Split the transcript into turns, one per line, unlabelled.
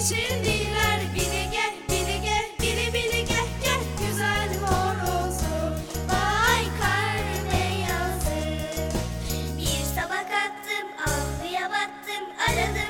peşindiler Biri gel biri gel gel Güzel horozu
vay karne yazı Bir sabah kalktım avluya baktım aradım